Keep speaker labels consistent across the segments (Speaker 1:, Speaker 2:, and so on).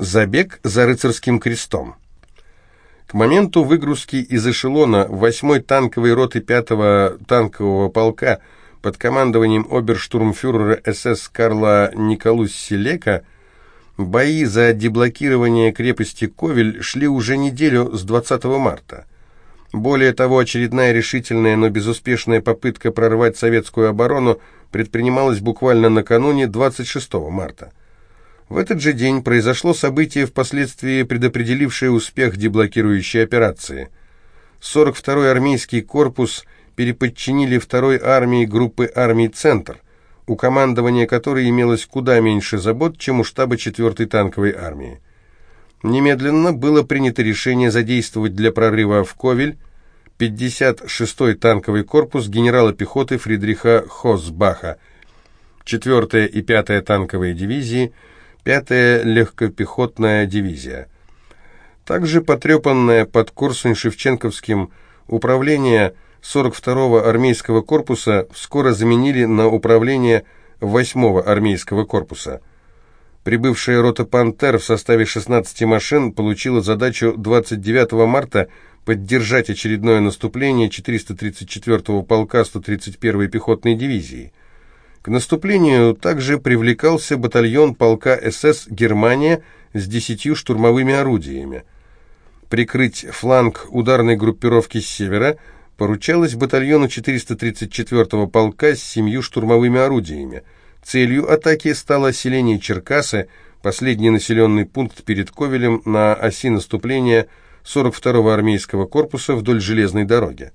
Speaker 1: Забег за рыцарским крестом. К моменту выгрузки из эшелона 8-й танковой роты 5-го танкового полка под командованием оберштурмфюрера СС Карла Николус Лека бои за деблокирование крепости Ковель шли уже неделю с 20 марта. Более того, очередная решительная, но безуспешная попытка прорвать советскую оборону предпринималась буквально накануне 26 марта. В этот же день произошло событие, впоследствии предопределившее успех деблокирующей операции. 42-й армейский корпус переподчинили второй армии группы армий «Центр», у командования которой имелось куда меньше забот, чем у штаба 4-й танковой армии. Немедленно было принято решение задействовать для прорыва в Ковель 56-й танковый корпус генерала пехоты Фридриха Хосбаха, 4-я и 5-я танковые дивизии – 5-я легкопехотная дивизия. Также потрепанное под Корсунь-Шевченковским управление 42-го армейского корпуса вскоро заменили на управление 8-го армейского корпуса. Прибывшая рота «Пантер» в составе 16 машин получила задачу 29 марта поддержать очередное наступление 434-го полка 131-й пехотной дивизии. К наступлению также привлекался батальон полка СС «Германия» с десятью штурмовыми орудиями. Прикрыть фланг ударной группировки с севера поручалось батальону 434-го полка с семью штурмовыми орудиями. Целью атаки стало селение Черкасы, последний населенный пункт перед Ковелем на оси наступления 42-го армейского корпуса вдоль железной дороги.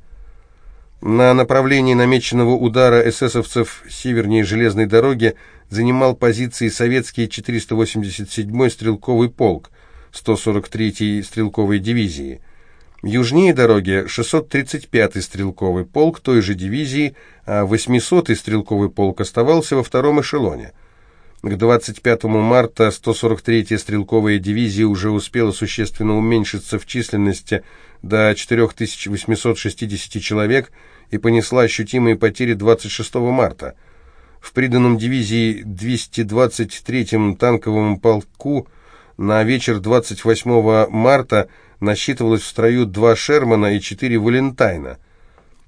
Speaker 1: На направлении намеченного удара эсэсовцев севернее железной дороги занимал позиции советский 487-й стрелковый полк 143-й стрелковой дивизии. Южнее дороги 635-й стрелковый полк той же дивизии, а 800-й стрелковый полк оставался во втором эшелоне. К 25 марта 143-я стрелковая дивизия уже успела существенно уменьшиться в численности до 4860 человек и понесла ощутимые потери 26 марта. В приданном дивизии 223-м танковому полку на вечер 28 марта насчитывалось в строю два Шермана и четыре Валентайна.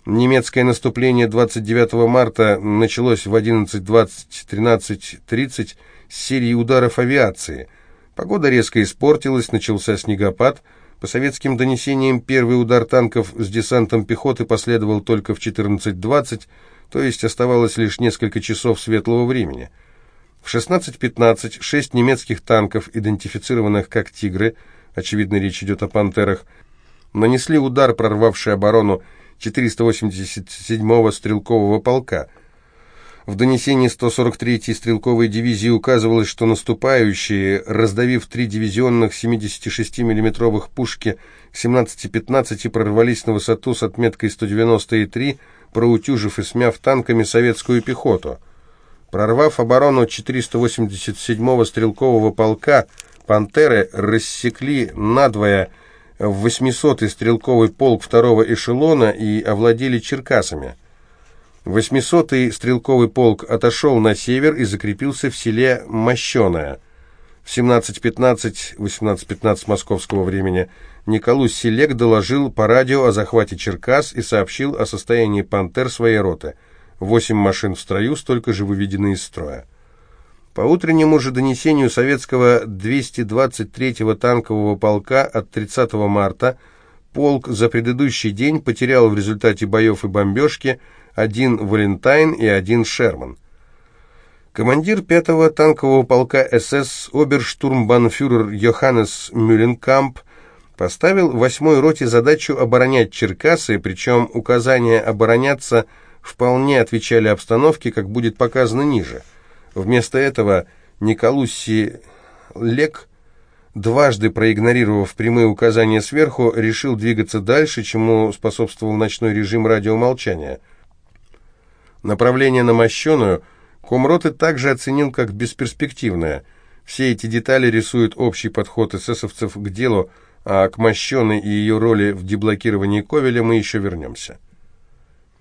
Speaker 1: Немецкое наступление 29 марта началось в 11.20-13.30 с серии ударов авиации. Погода резко испортилась, начался снегопад. По советским донесениям, первый удар танков с десантом пехоты последовал только в 14.20, то есть оставалось лишь несколько часов светлого времени. В 16.15 шесть немецких танков, идентифицированных как «Тигры», очевидно, речь идет о «Пантерах», нанесли удар, прорвавший оборону 487-го стрелкового полка. В донесении 143-й стрелковой дивизии указывалось, что наступающие, раздавив три дивизионных 76 миллиметровых пушки 17-15, прорвались на высоту с отметкой 193, проутюжив и смяв танками советскую пехоту. Прорвав оборону 487-го стрелкового полка, «Пантеры» рассекли надвое в 800-й стрелковый полк второго эшелона и овладели Черкасами. 800-й стрелковый полк отошел на север и закрепился в селе Мощеное. В 17.15, 18.15 московского времени Николус Селек доложил по радио о захвате Черкас и сообщил о состоянии «Пантер» своей роты. Восемь машин в строю, столько же выведены из строя. По утреннему же донесению советского 223-го танкового полка от 30 марта полк за предыдущий день потерял в результате боев и бомбежки один Валентайн и один Шерман. Командир 5-го танкового полка СС оберштурмбанфюрер Йоханнес Мюлленкамп поставил 8-й роте задачу оборонять Черкасы, причем указания обороняться вполне отвечали обстановке, как будет показано ниже – Вместо этого Николусси Лек, дважды проигнорировав прямые указания сверху, решил двигаться дальше, чему способствовал ночной режим радиомолчания. Направление на Мощеную Комроты также оценил как бесперспективное. Все эти детали рисуют общий подход эсэсовцев к делу, а к Мощеной и ее роли в деблокировании Ковеля мы еще вернемся.